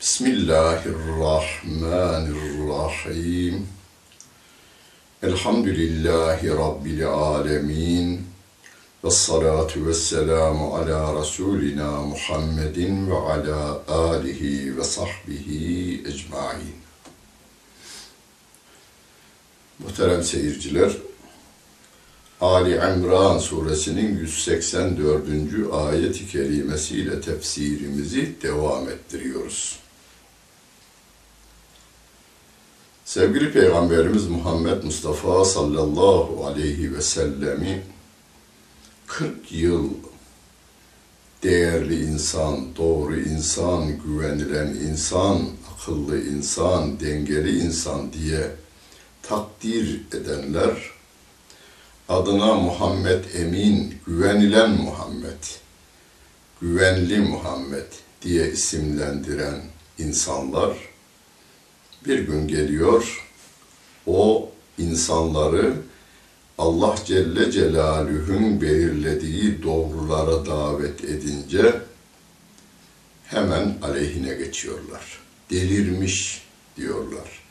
Bismillahirrahmanirrahim. Elhamdülillahi Rabbil alemin. Ve salatu ve selamu ala Resulina Muhammedin ve ala alihi ve sahbihi ecmain. Muhterem seyirciler, Ali İmran suresinin 184. ayet-i kerimesiyle tefsirimizi devam ettiriyoruz. Sevgili Peygamberimiz Muhammed Mustafa sallallahu aleyhi ve sellemi 40 yıl değerli insan, doğru insan, güvenilen insan, akıllı insan, dengeli insan diye takdir edenler adına Muhammed Emin, güvenilen Muhammed, güvenli Muhammed diye isimlendiren insanlar bir gün geliyor, o insanları Allah Celle Celaluhu'nun belirlediği doğrulara davet edince hemen aleyhine geçiyorlar. Delirmiş diyorlar.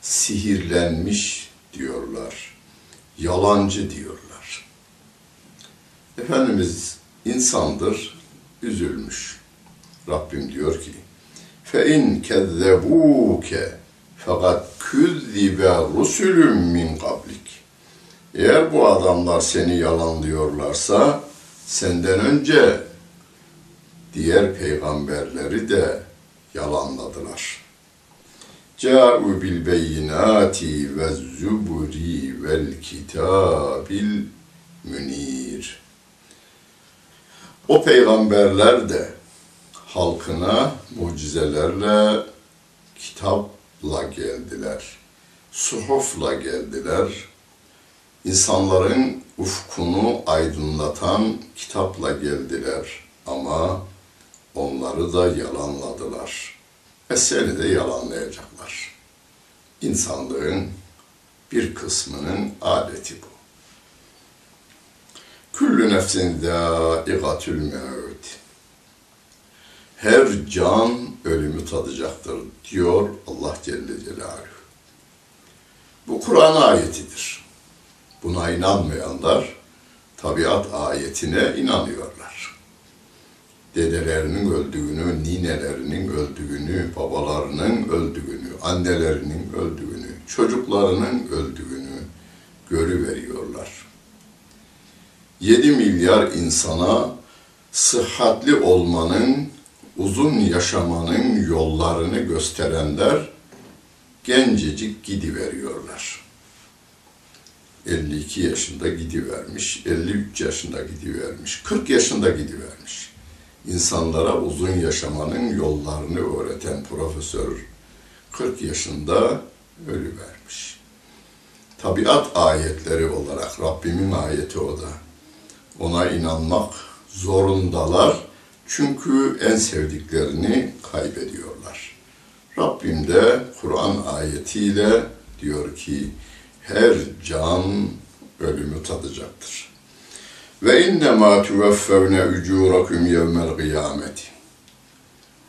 Sihirlenmiş diyorlar. Yalancı diyorlar. Efendimiz insandır, üzülmüş. Rabbim diyor ki: "Fe in kezzebuke" fakat küzzibe rusulüm min kablik. Eğer bu adamlar seni yalanlıyorlarsa senden önce diğer peygamberleri de yalanladılar. Câ'u bil beyinati ve zuburi vel kitabil münir. O peygamberler de halkına mucizelerle kitapla geldiler. Suhufla geldiler insanların ufkunu aydınlatan kitapla geldiler ama onları da yalanladılar. Ve seni de yalanlayacaklar. İnsanlığın bir kısmının adeti bu. Küllü nefsin zâigatül mevt. Her can ölümü tadacaktır diyor Allah Celle Celaluhu. Bu Kur'an ayetidir. Buna inanmayanlar tabiat ayetine inanıyorlar. Dedelerinin öldüğünü, ninelerinin öldüğünü, babalarının öldüğünü, annelerinin öldüğünü, çocuklarının öldüğünü görüveriyorlar. 7 milyar insana sıhhatli olmanın, uzun yaşamanın yollarını gösterenler gencecik gidiveriyorlar. 52 yaşında gidivermiş, 53 yaşında gidivermiş, 40 yaşında gidivermiş. İnsanlara uzun yaşamanın yollarını öğreten profesör 40 yaşında ölüvermiş. Tabiat ayetleri olarak Rabbimin ayeti o da. Ona inanmak zorundalar. Çünkü en sevdiklerini kaybediyorlar. Rabbim de Kur'an ayetiyle diyor ki her can ölümü tadacaktır. Ve inne ma tuveffevne ucurakum yevmel kıyameti.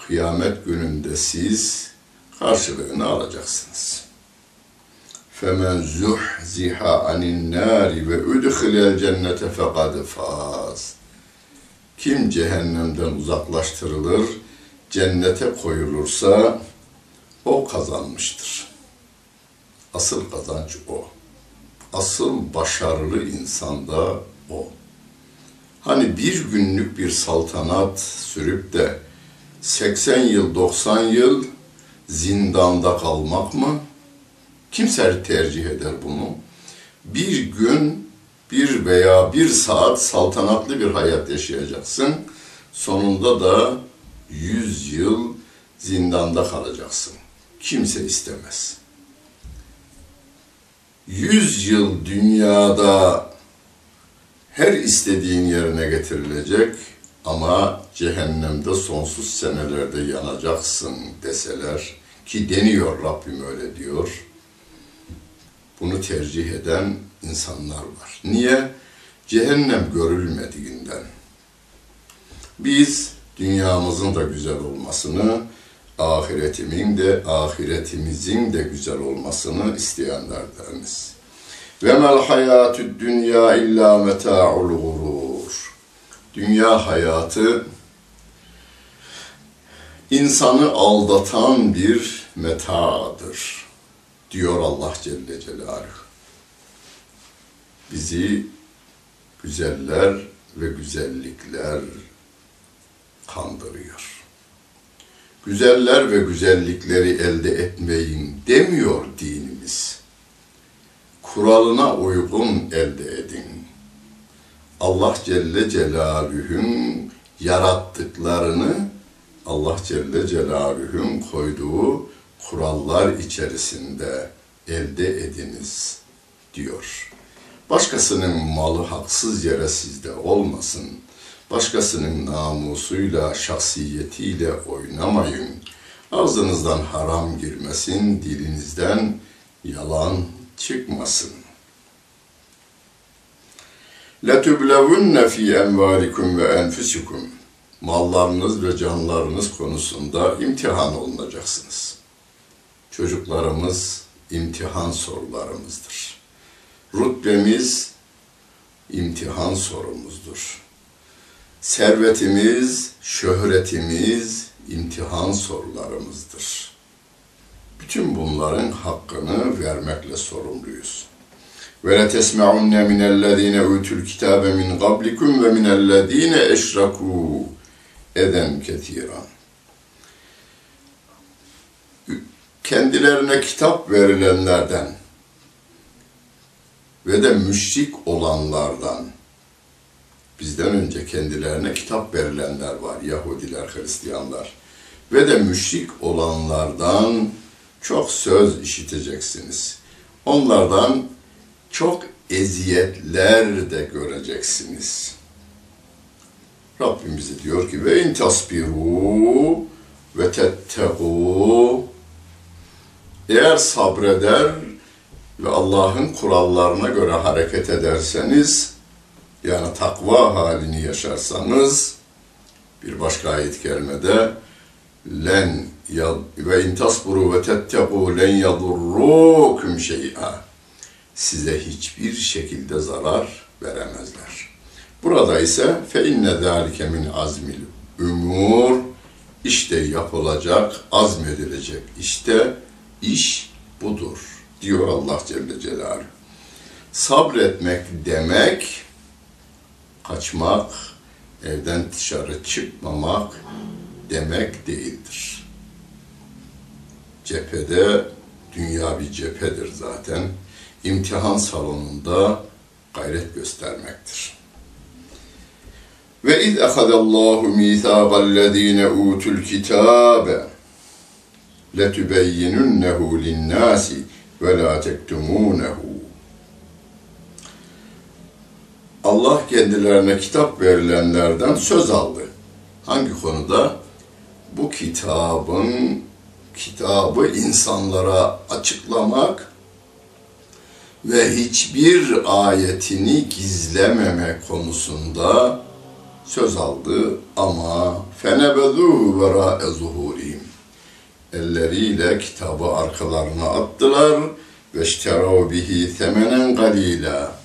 Kıyamet gününde siz karşılığını alacaksınız. Femen zuhziha anin nari ve udkhilel cennete fekad faz. Kim cehennemden uzaklaştırılır, cennete koyulursa o kazanmıştır. Asıl kazanç o. Asıl başarılı insan da o. Hani bir günlük bir saltanat sürüp de 80 yıl, 90 yıl zindanda kalmak mı? Kimse tercih eder bunu. Bir gün, bir veya bir saat saltanatlı bir hayat yaşayacaksın. Sonunda da 100 yıl zindanda kalacaksın. Kimse istemez. 100 yıl dünyada her istediğin yerine getirilecek ama cehennemde sonsuz senelerde yanacaksın deseler ki deniyor Rabbim öyle diyor. Bunu tercih eden insanlar var. Niye? Cehennem görülmediğinden. Biz dünyamızın da güzel olmasını, ahiretimin de ahiretimizin de güzel olmasını isteyenlerdeniz. Ve mel hayatü dünya illa meta'ul gurur. Dünya hayatı insanı aldatan bir metadır diyor Allah Celle Celaluhu. Bizi güzeller ve güzellikler kandırıyor. Güzeller ve güzellikleri elde etmeyin demiyor dinimiz. Kuralına uygun elde edin. Allah Celle Celaluhu'nun yarattıklarını Allah Celle Celaluhu'nun koyduğu kurallar içerisinde elde ediniz diyor. Başkasının malı haksız yere sizde olmasın. Başkasının namusuyla, şahsiyetiyle oynamayın. Ağzınızdan haram girmesin, dilinizden yalan çıkmasın. لَتُبْلَوُنَّ ف۪ي اَنْوَالِكُمْ ve enfusikum. Mallarınız ve canlarınız konusunda imtihan olunacaksınız. Çocuklarımız imtihan sorularımızdır. Rütbemiz imtihan sorumuzdur. Servetimiz, şöhretimiz imtihan sorularımızdır. Bütün bunların hakkını vermekle sorumluyuz. Ve la tesma'unne minellezine utul kitabe min qablikum ve minellezine eşraku eden ketiran. Kendilerine kitap verilenlerden ve de müşrik olanlardan bizden önce kendilerine kitap verilenler var. Yahudiler, Hristiyanlar. Ve de müşrik olanlardan çok söz işiteceksiniz. Onlardan çok eziyetler de göreceksiniz. Rabbim bize diyor ki ve in tasbiru ve tettegû eğer sabreder ve Allah'ın kurallarına göre hareket ederseniz yani takva halini yaşarsanız bir başka ayet kerimede len ve in tasburu ve tettegû len yadurrukum şey'a size hiçbir şekilde zarar veremezler. Burada ise fe inne zalike min azmil umur işte yapılacak, azmedilecek. İşte iş budur diyor Allah Celle Celaluhu. Sabretmek demek kaçmak, evden dışarı çıkmamak demek değildir. Cephede dünya bir cephedir zaten. İmtihan salonunda gayret göstermektir. Ve iz ehadallahu mithaqallezine utul kitabe letubeyyinunnehu linnâsi ve la. Allah kendilerine kitap verilenlerden söz aldı. Hangi konuda? Bu kitabın kitabı insanlara açıklamak ve hiçbir ayetini gizlememe konusunda söz aldı ama fenebezuhu vera zuhurihim elleriyle kitabı arkalarına attılar ve işterav bihi temenen galila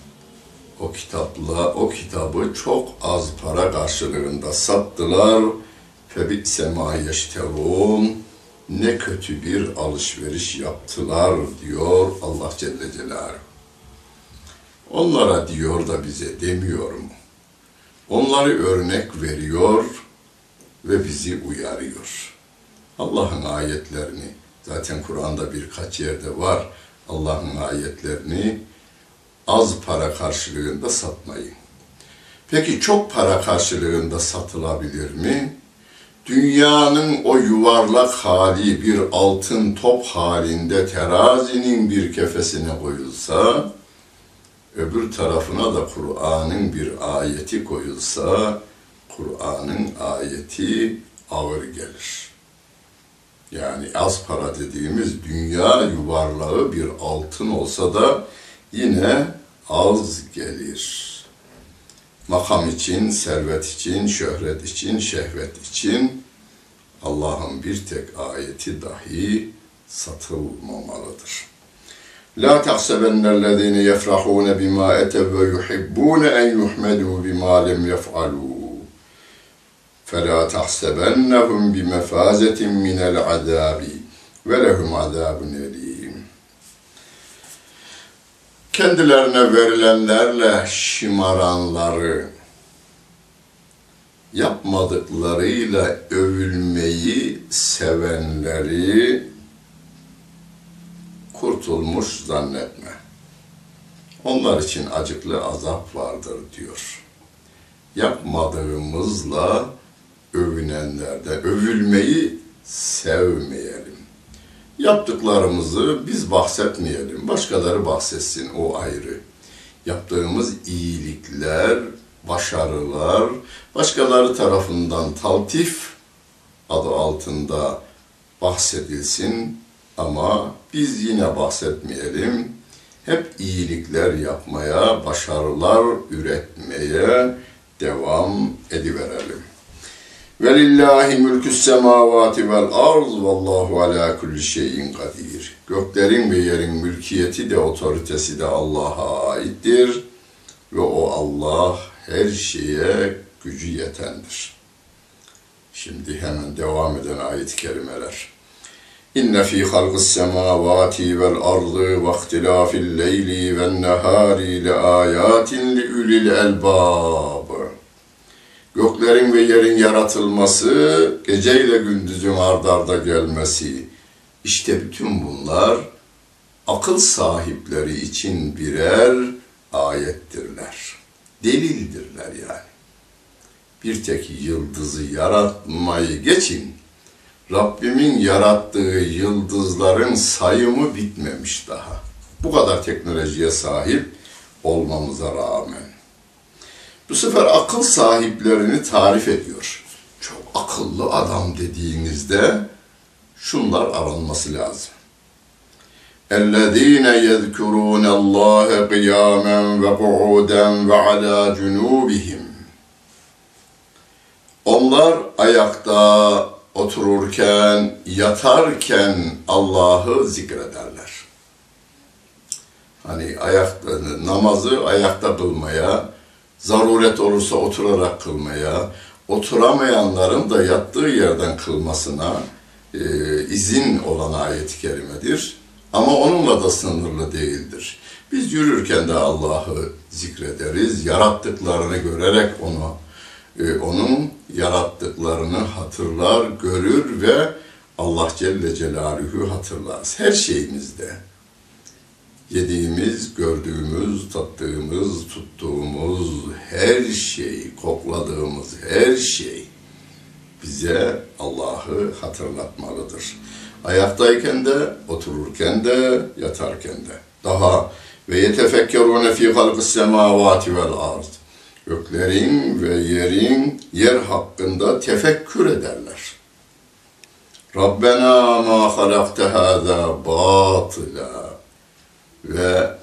o kitapla o kitabı çok az para karşılığında sattılar febi'se ma yeşterun ne kötü bir alışveriş yaptılar diyor Allah Celle Celaluhu. Onlara diyor da bize demiyor mu? Onları örnek veriyor ve bizi uyarıyor. Allah'ın ayetlerini, zaten Kur'an'da birkaç yerde var, Allah'ın ayetlerini az para karşılığında satmayın. Peki çok para karşılığında satılabilir mi? Dünyanın o yuvarlak hali bir altın top halinde terazinin bir kefesine koyulsa, öbür tarafına da Kur'an'ın bir ayeti koyulsa, Kur'an'ın ayeti ağır gelir. Yani az para dediğimiz dünya yuvarlağı bir altın olsa da yine az gelir. Makam için, servet için, şöhret için, şehvet için Allah'ın bir tek ayeti dahi satılmamalıdır. La tahsebennellezine yefrahun bima etev ve yuhibbun en yuhmedu bima lem yef'alu. فَلَا تَحْسَبَنَّهُمْ بِمَفَازَةٍ مِنَ الْعَذَابِ وَلَهُمْ عَذَابٌ اَلِيمٌ Kendilerine verilenlerle şımaranları, yapmadıklarıyla övülmeyi sevenleri kurtulmuş zannetme. Onlar için acıklı azap vardır diyor. Yapmadığımızla övünenlerde övülmeyi sevmeyelim. Yaptıklarımızı biz bahsetmeyelim. Başkaları bahsetsin o ayrı. Yaptığımız iyilikler, başarılar başkaları tarafından taltif adı altında bahsedilsin ama biz yine bahsetmeyelim. Hep iyilikler yapmaya, başarılar üretmeye devam ediverelim. Velillahi mülkü semavati vel arz vallahu ala kulli şeyin kadir. Göklerin ve yerin mülkiyeti de otoritesi de Allah'a aittir ve o Allah her şeye gücü yetendir. Şimdi hemen devam eden ayet-i kerimeler. İnne fî halqis semâvâti vel ardı ve ihtilâfil leyli ven nehâri le âyâtin li ulil elbâb. Göklerin ve yerin yaratılması, geceyle gündüzün ardarda gelmesi. İşte bütün bunlar akıl sahipleri için birer ayettirler. Delildirler yani. Bir tek yıldızı yaratmayı geçin. Rabbimin yarattığı yıldızların sayımı bitmemiş daha. Bu kadar teknolojiye sahip olmamıza rağmen. Bu sefer akıl sahiplerini tarif ediyor. Çok akıllı adam dediğinizde şunlar aranması lazım. اَلَّذ۪ينَ يَذْكُرُونَ اللّٰهَ قِيَامًا وَقُعُودًا وَعَلَى جُنُوبِهِمْ Onlar ayakta otururken, yatarken Allah'ı zikrederler. Hani ayakta, namazı ayakta kılmaya, zaruret olursa oturarak kılmaya, oturamayanların da yattığı yerden kılmasına e, izin olan ayet-i kerimedir. Ama onunla da sınırlı değildir. Biz yürürken de Allah'ı zikrederiz, yarattıklarını görerek onu, e, onun yarattıklarını hatırlar, görür ve Allah Celle Celaluhu hatırlarız. Her şeyimizde. Yediğimiz, gördüğümüz, tattığımız, tuttuğumuz her şey, kokladığımız her şey bize Allah'ı hatırlatmalıdır. Ayaktayken de, otururken de, yatarken de. Daha ve yetefekkerune fi halqis semavati vel ard. Göklerin ve yerin yer hakkında tefekkür ederler. Rabbena ma halakte hâzâ batıla. Ve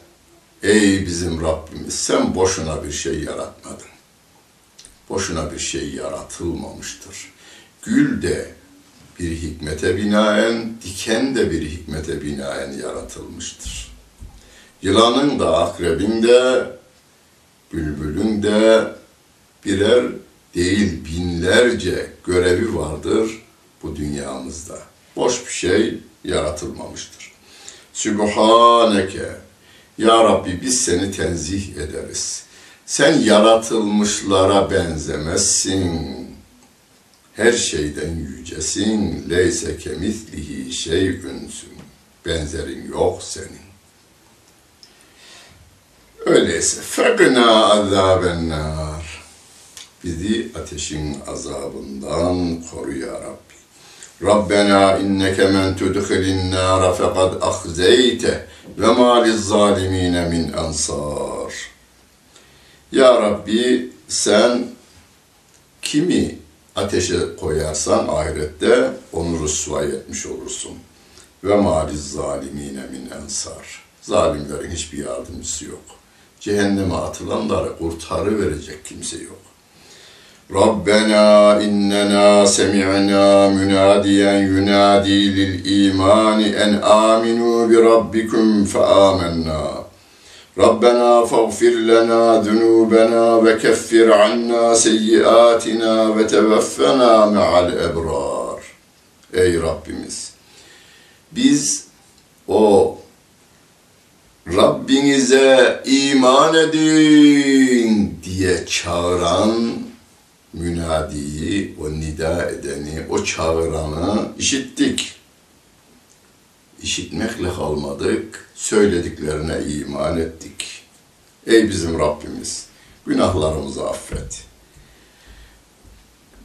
ey bizim Rabbimiz sen boşuna bir şey yaratmadın. Boşuna bir şey yaratılmamıştır. Gül de bir hikmete binaen, diken de bir hikmete binaen yaratılmıştır. Yılanın da, akrebin de, bülbülün de birer değil binlerce görevi vardır bu dünyamızda. Boş bir şey yaratılmamıştır. Sübhaneke, Ya Rabbi biz seni tenzih ederiz. Sen yaratılmışlara benzemezsin her şeyden yücesin, leyse kemislihi şeyünsün. Benzerin yok senin. Öyleyse fekna azaben nar. Bizi ateşin azabından koru ya Rabbi. Rabbena inneke men tudkhilin nara fekad ahzeyte ve ma lizzalimine min ansar. Ya Rabbi sen kimi ateşe koyarsan ahirette onu rüsvay etmiş olursun. Ve maliz zalimine min ensar. Zalimlerin hiçbir yardımcısı yok. Cehenneme atılanları kurtarı verecek kimse yok. Rabbena innena semi'na münadiyen yunadi lil imani en aminu bi rabbikum fe amennâ. ربنا فاغفر لنا ذنوبنا وكفر عنا سيئاتنا وتوفنا مع الأبرار Ey Rabbimiz! Biz o Rabbinize iman edin diye çağıran münadiyi, o nida edeni, o çağıranı işittik işitmekle kalmadık, söylediklerine iman ettik. Ey bizim Rabbimiz, günahlarımızı affet.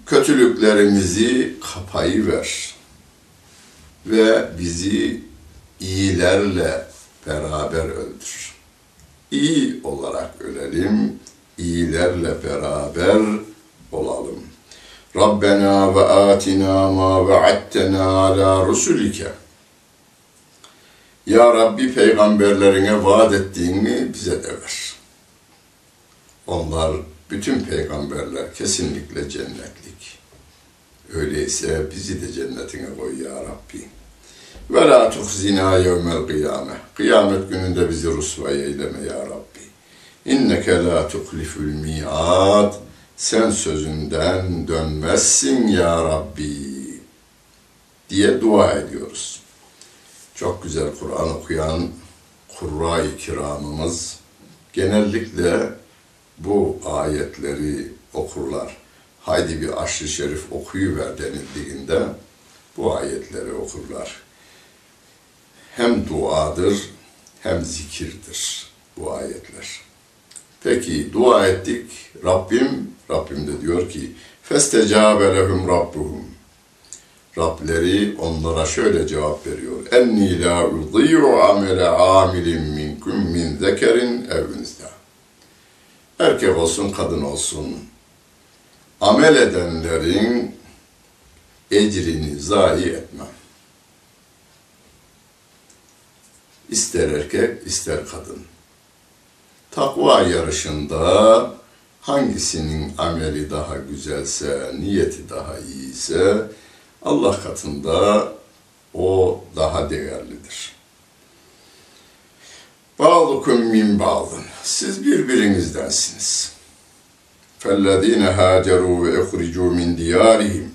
Kötülüklerimizi kapayıver ve bizi iyilerle beraber öldür. İyi olarak ölelim, iyilerle beraber olalım. Rabbena ve atina ma ve'attena ala rusulike ya Rabbi peygamberlerine vaat ettiğini bize de ver. Onlar bütün peygamberler kesinlikle cennetlik. Öyleyse bizi de cennetine koy ya Rabbi. Ve la tuhzina yevmel kıyame. Kıyamet gününde bizi rusvay eyleme ya Rabbi. İnneke la tuklifül mi'ad. Sen sözünden dönmezsin ya Rabbi. Diye dua ediyoruz çok güzel Kur'an okuyan Kurra-i Kiramımız genellikle bu ayetleri okurlar. Haydi bir aşırı şerif okuyuver denildiğinde bu ayetleri okurlar. Hem duadır hem zikirdir bu ayetler. Peki dua ettik. Rabbim, Rabbim de diyor ki فَاسْتَجَابَ لَهُمْ رَبُّهُمْ Rableri onlara şöyle cevap veriyor. Enni la udî'u amele amilin minkum min zekerin ev unsa. Erkek olsun, kadın olsun. Amel edenlerin ecrini zayi etmem. İster erkek, ister kadın. Takva yarışında hangisinin ameli daha güzelse, niyeti daha iyiyse, Allah katında o daha değerlidir. Ba'dukum min ba'dın. Siz birbirinizdensiniz. فَالَّذ۪ينَ هَاجَرُوا وَاَخْرِجُوا مِنْ دِيَارِهِمْ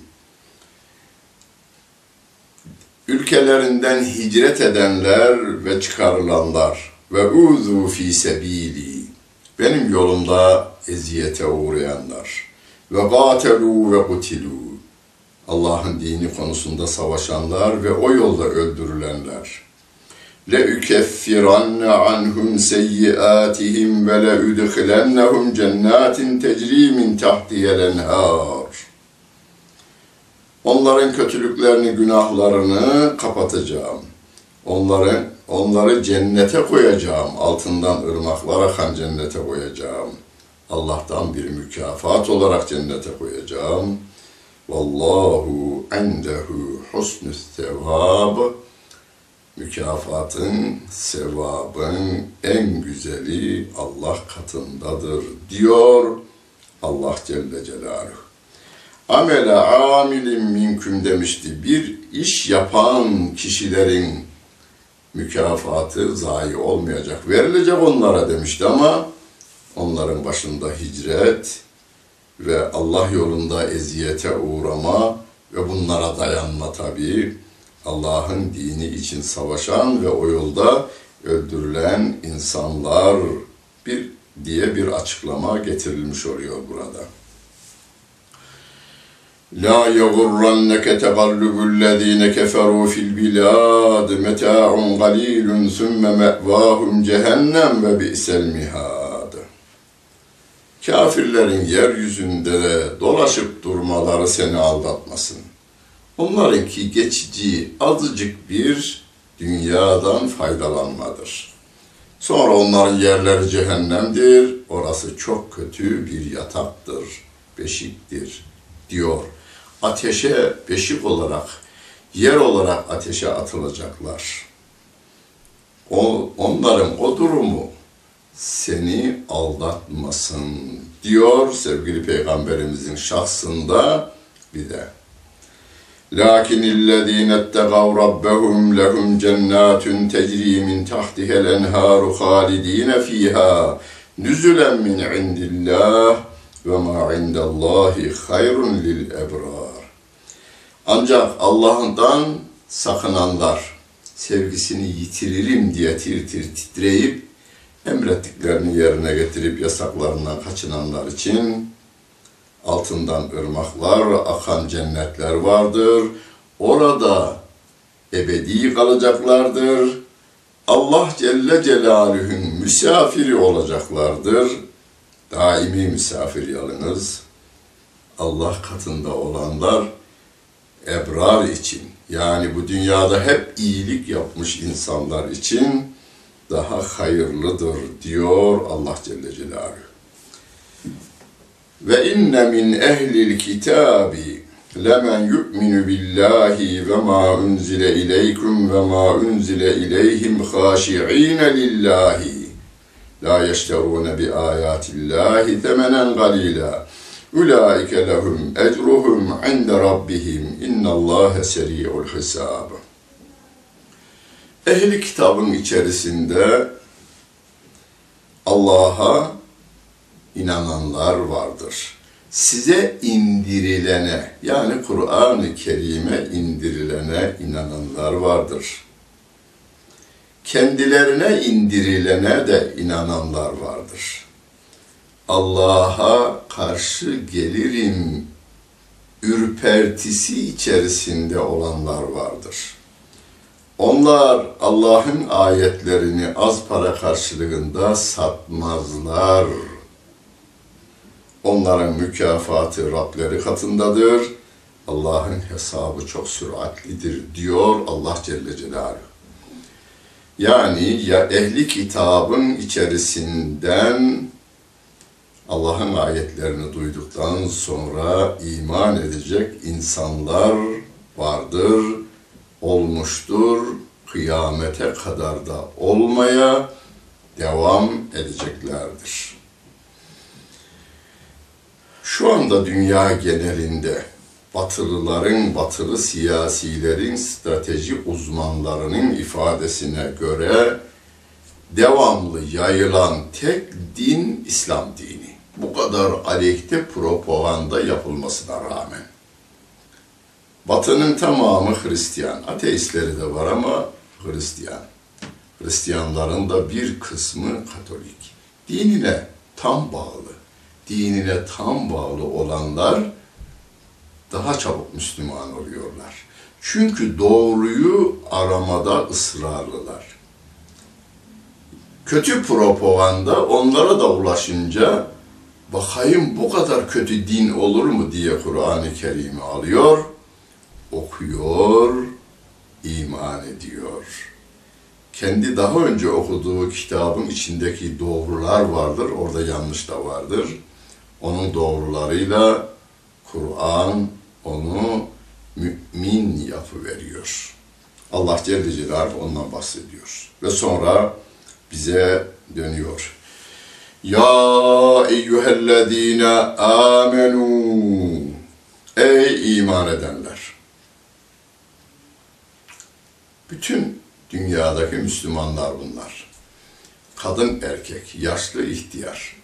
Ülkelerinden hicret edenler ve çıkarılanlar ve uzu fi sebili benim yolumda eziyete uğrayanlar ve gatelu ve kutilu Allah'ın dini konusunda savaşanlar ve o yolda öldürülenler. Le ukeffiranne anhum seyyiatihim ve le udkhilennahum cennetin tecri min tahtiha'l. Onların kötülüklerini, günahlarını kapatacağım. Onların onları cennete koyacağım. Altından ırmaklar akan cennete koyacağım. Allah'tan bir mükafat olarak cennete koyacağım. Vallahu endehu husnü sevab. Mükafatın, sevabın en güzeli Allah katındadır diyor Allah Celle Celaluhu. Amele amilin minküm demişti. Bir iş yapan kişilerin mükafatı zayi olmayacak. Verilecek onlara demişti ama onların başında hicret ve Allah yolunda eziyete uğrama ve bunlara dayanma tabii. Allah'ın dini için savaşan ve o yolda öldürülen insanlar bir diye bir açıklama getirilmiş oluyor burada. لا يغرنك تقلب الذين كفروا في البلاد متاع قليل ثم مأواهم cehennem ve bi'sel mihad. Kafirlerin yeryüzünde dolaşıp durmaları seni aldatmasın. Onlarınki geçici azıcık bir dünyadan faydalanmadır. Sonra onların yerleri cehennemdir. Orası çok kötü bir yataktır, beşiktir diyor ateşe beşik olarak, yer olarak ateşe atılacaklar. O, onların o durumu seni aldatmasın diyor sevgili peygamberimizin şahsında bir de. Lakin illezine ettegav rabbehum lehum cennatun tecri min tahtihel enharu halidine fiha nüzülen min indillah ve ma indallahi hayrun lil ebrar. Ancak Allah'ından sakınanlar sevgisini yitiririm diye tir tir titreyip emrettiklerini yerine getirip yasaklarından kaçınanlar için altından ırmaklar, akan cennetler vardır. Orada ebedi kalacaklardır. Allah Celle Celaluhu'nun misafiri olacaklardır daimi misafir yalınız Allah katında olanlar ebrar için yani bu dünyada hep iyilik yapmış insanlar için daha hayırlıdır diyor Allah Celle Celaluhu. Ve inne min ehlil kitabi lemen yu'minu billahi ve ma unzile ileykum ve ma unzile ileyhim haşi'ine lillahi La yeşterûne bi âyâtillâhi temenen galîlâ. Ulaike lehum ecruhum inde rabbihim. İnnallâhe seri'ul hisâb. Ehli kitabın içerisinde Allah'a inananlar vardır. Size indirilene yani Kur'an-ı Kerim'e indirilene inananlar vardır kendilerine indirilene de inananlar vardır. Allah'a karşı gelirim ürpertisi içerisinde olanlar vardır. Onlar Allah'ın ayetlerini az para karşılığında satmazlar. Onların mükafatı Rableri katındadır. Allah'ın hesabı çok süratlidir diyor Allah Celle Celaluhu. Yani ya ehli kitabın içerisinden Allah'ın ayetlerini duyduktan sonra iman edecek insanlar vardır, olmuştur, kıyamete kadar da olmaya devam edeceklerdir. Şu anda dünya genelinde batılıların, batılı siyasilerin, strateji uzmanlarının ifadesine göre devamlı yayılan tek din İslam dini. Bu kadar aleyhte propaganda yapılmasına rağmen. Batı'nın tamamı Hristiyan. Ateistleri de var ama Hristiyan. Hristiyanların da bir kısmı Katolik. Dinine tam bağlı. Dinine tam bağlı olanlar daha çabuk Müslüman oluyorlar. Çünkü doğruyu aramada ısrarlılar. Kötü propaganda onlara da ulaşınca bakayım bu kadar kötü din olur mu diye Kur'an-ı Kerim'i alıyor, okuyor, iman ediyor. Kendi daha önce okuduğu kitabın içindeki doğrular vardır, orada yanlış da vardır. Onun doğrularıyla Kur'an onu mümin yapı veriyor. Allah Celle Celaluhu ondan bahsediyor. Ve sonra bize dönüyor. Ya eyyühellezine amenu Ey iman edenler! Bütün dünyadaki Müslümanlar bunlar. Kadın erkek, yaşlı ihtiyar,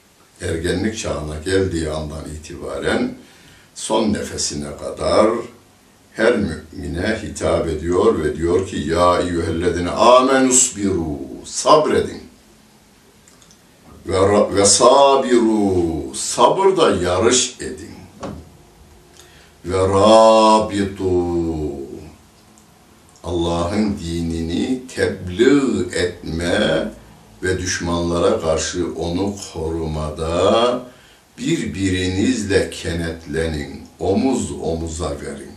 ergenlik çağına geldiği andan itibaren son nefesine kadar her mümine hitap ediyor ve diyor ki ya eyyühellezine amenus biru sabredin ve, ve sabiru sabırda yarış edin ve rabitu Allah'ın dinini tebliğ etme ve düşmanlara karşı onu korumada birbirinizle kenetlenin, omuz omuza verin.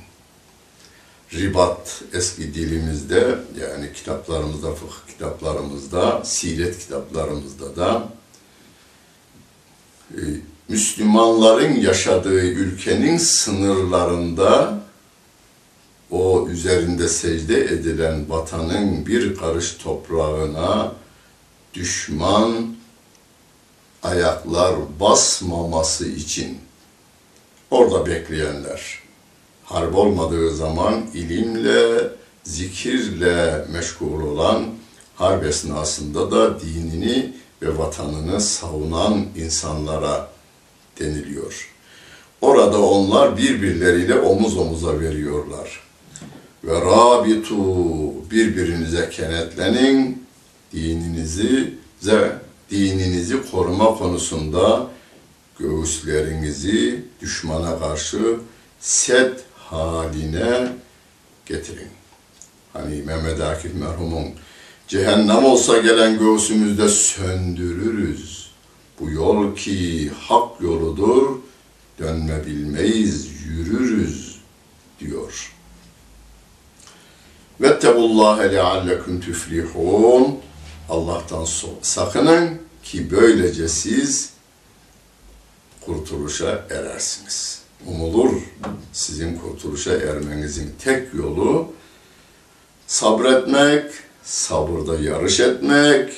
Ribat eski dilimizde yani kitaplarımızda, fıkıh kitaplarımızda, siret kitaplarımızda da Müslümanların yaşadığı ülkenin sınırlarında o üzerinde secde edilen vatanın bir karış toprağına düşman ayaklar basmaması için orada bekleyenler, harp olmadığı zaman ilimle, zikirle meşgul olan harp esnasında da dinini ve vatanını savunan insanlara deniliyor. Orada onlar birbirleriyle omuz omuza veriyorlar. Ve rabitu birbirinize kenetlenin, dininizi dininizi koruma konusunda göğüslerinizi düşmana karşı set haline getirin. Hani Mehmet Akif merhumun cehennem olsa gelen göğsümüzde söndürürüz. Bu yol ki hak yoludur, dönme bilmeyiz, yürürüz diyor. Vettegullâhe leallekum tüflihûn. Allah'tan sakının ki böylece siz kurtuluşa erersiniz. Umulur sizin kurtuluşa ermenizin tek yolu sabretmek, sabırda yarış etmek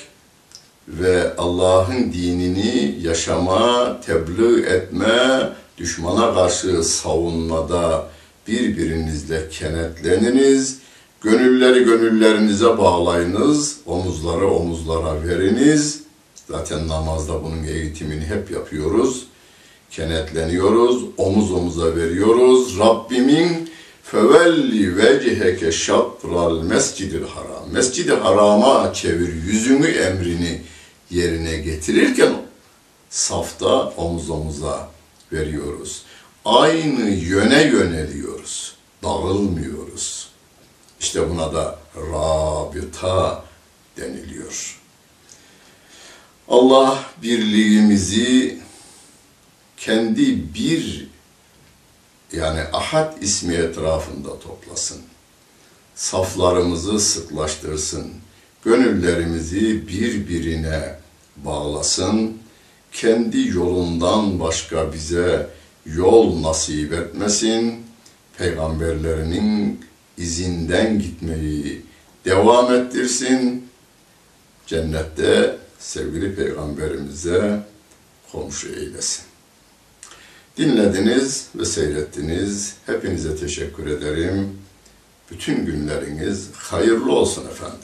ve Allah'ın dinini yaşama, tebliğ etme, düşmana karşı savunmada birbirinizle kenetleniniz Gönülleri gönüllerinize bağlayınız, omuzları omuzlara veriniz. Zaten namazda bunun eğitimini hep yapıyoruz. Kenetleniyoruz, omuz omuza veriyoruz. Rabbimin fevelli veciheke şatral mescidil haram. Mescidi harama çevir yüzünü emrini yerine getirirken safta omuz omuza veriyoruz. Aynı yöne yöneliyoruz. Dağılmıyoruz. İşte buna da rabıta deniliyor. Allah birliğimizi kendi bir yani ahad ismi etrafında toplasın. Saflarımızı sıklaştırsın. Gönüllerimizi birbirine bağlasın. Kendi yolundan başka bize yol nasip etmesin. Peygamberlerinin izinden gitmeyi devam ettirsin. Cennette sevgili peygamberimize komşu eylesin. Dinlediniz ve seyrettiniz. Hepinize teşekkür ederim. Bütün günleriniz hayırlı olsun efendim.